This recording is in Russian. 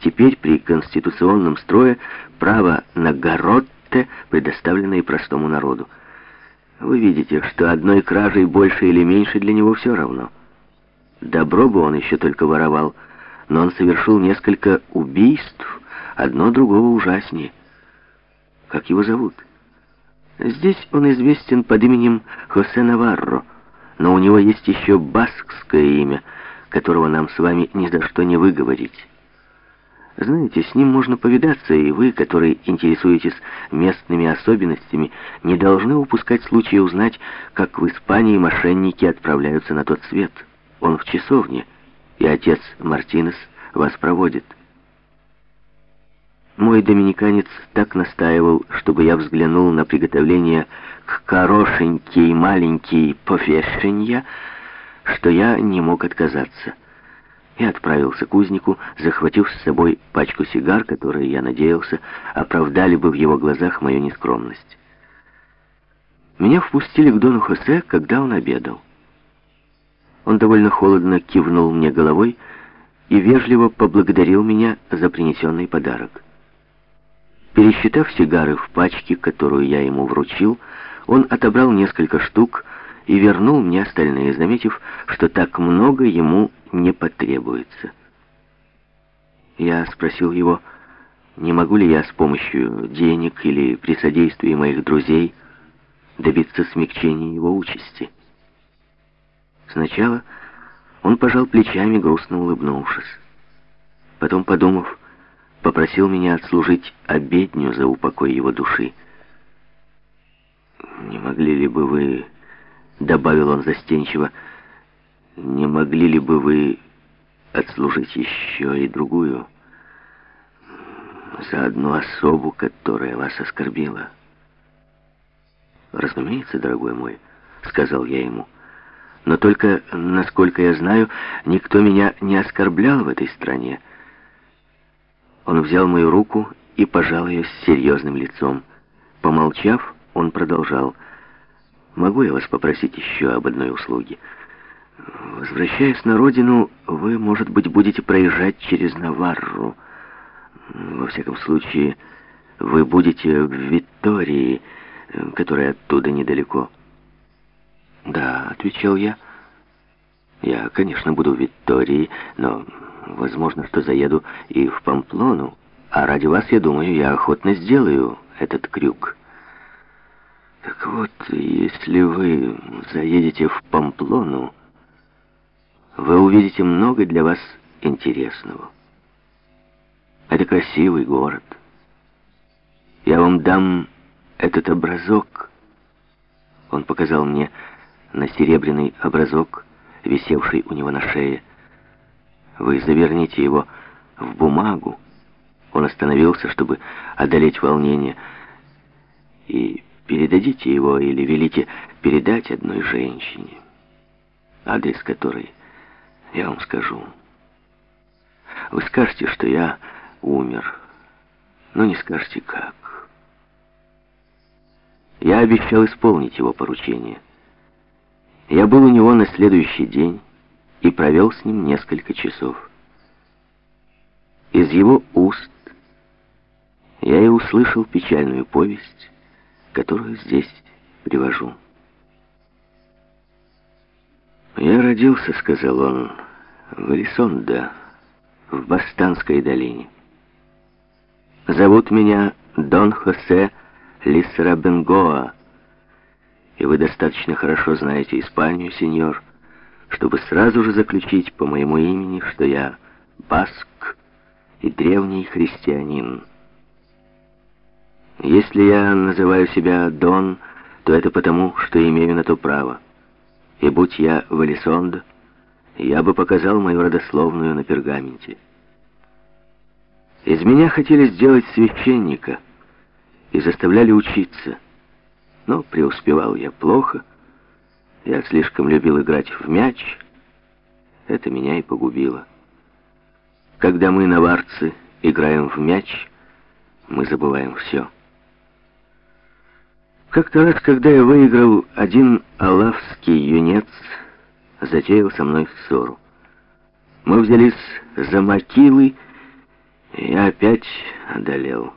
Теперь при конституционном строе право на горотте предоставлено и простому народу. Вы видите, что одной кражей больше или меньше для него все равно. Добро бы он еще только воровал, но он совершил несколько убийств, одно другого ужаснее. Как его зовут? Здесь он известен под именем Хосе Наварро, но у него есть еще баскское имя, которого нам с вами ни за что не выговорить. Знаете, с ним можно повидаться, и вы, которые интересуетесь местными особенностями, не должны упускать случая узнать, как в Испании мошенники отправляются на тот свет. Он в часовне, и отец Мартинес вас проводит. Мой доминиканец так настаивал, чтобы я взглянул на приготовление к хорошенький маленький пофешенья, что я не мог отказаться и отправился к узнику, захватив с собой пачку сигар, которые, я надеялся, оправдали бы в его глазах мою нескромность. Меня впустили к Дону Хосе, когда он обедал. Он довольно холодно кивнул мне головой и вежливо поблагодарил меня за принесенный подарок. Пересчитав сигары в пачке, которую я ему вручил, он отобрал несколько штук и вернул мне остальные, заметив, что так много ему не потребуется. Я спросил его, не могу ли я с помощью денег или при содействии моих друзей добиться смягчения его участи. Сначала он пожал плечами, грустно улыбнувшись. Потом, подумав, попросил меня отслужить обедню за упокой его души. «Не могли ли бы вы...» — добавил он застенчиво, «не могли ли бы вы отслужить еще и другую за одну особу, которая вас оскорбила?» «Разумеется, дорогой мой», — сказал я ему, «но только, насколько я знаю, никто меня не оскорблял в этой стране». Он взял мою руку и пожал ее с серьезным лицом. Помолчав, он продолжал — Могу я вас попросить еще об одной услуге? Возвращаясь на родину, вы, может быть, будете проезжать через Наварру. Во всяком случае, вы будете в Витории, которая оттуда недалеко. Да, отвечал я. Я, конечно, буду в Витории, но возможно, что заеду и в Памплону. А ради вас, я думаю, я охотно сделаю этот крюк. Так вот, если вы заедете в Памплону, вы увидите много для вас интересного. Это красивый город. Я вам дам этот образок. Он показал мне на серебряный образок, висевший у него на шее. Вы заверните его в бумагу. Он остановился, чтобы одолеть волнение, и Передадите его или велите передать одной женщине, адрес которой я вам скажу. Вы скажете, что я умер, но не скажете как. Я обещал исполнить его поручение. Я был у него на следующий день и провел с ним несколько часов. Из его уст я и услышал печальную повесть, которую здесь привожу. «Я родился, — сказал он, — в Элисонда, в Бастанской долине. Зовут меня Дон Хосе Лисрабенгоа, и вы достаточно хорошо знаете Испанию, сеньор, чтобы сразу же заключить по моему имени, что я баск и древний христианин». Если я называю себя Дон, то это потому, что имею на то право. И будь я Валисонд, я бы показал мою родословную на пергаменте. Из меня хотели сделать священника и заставляли учиться. Но преуспевал я плохо. Я слишком любил играть в мяч. Это меня и погубило. Когда мы, наварцы, играем в мяч, мы забываем все. Как-то раз, когда я выиграл, один алавский юнец затеял со мной ссору. Мы взялись за макилы, Я опять одолел.